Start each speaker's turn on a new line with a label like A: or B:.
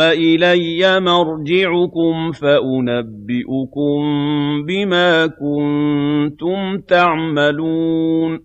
A: إِلَيَّ مَرْجِعُكُمْ فَأُنَبِّئُكُم بِمَا كُنتُمْ تَعْمَلُونَ.